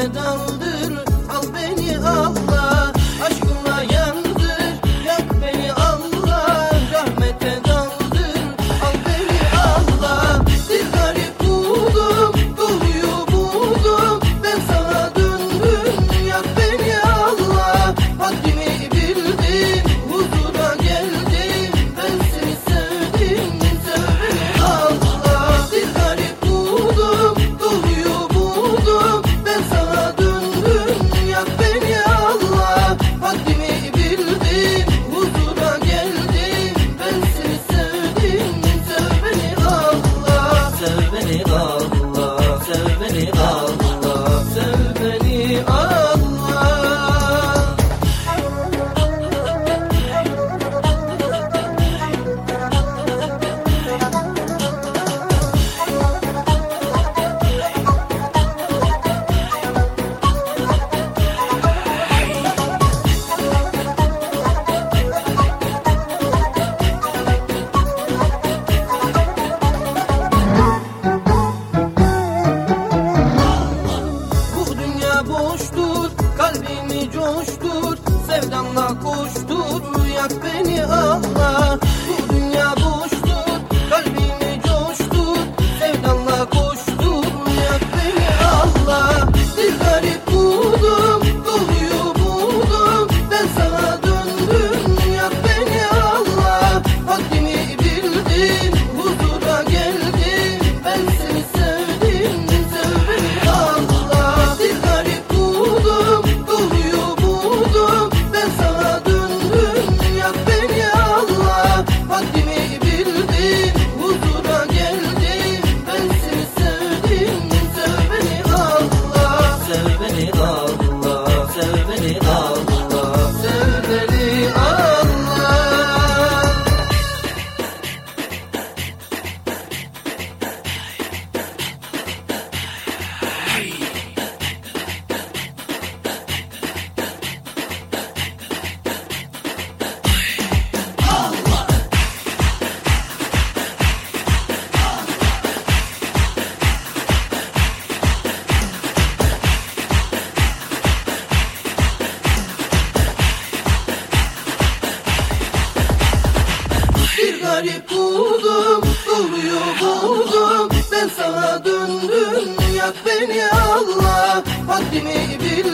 Firdevs love. Garip buldum Doğruyu buldum Ben sana döndüm Yak beni Allah. Haddimi bildim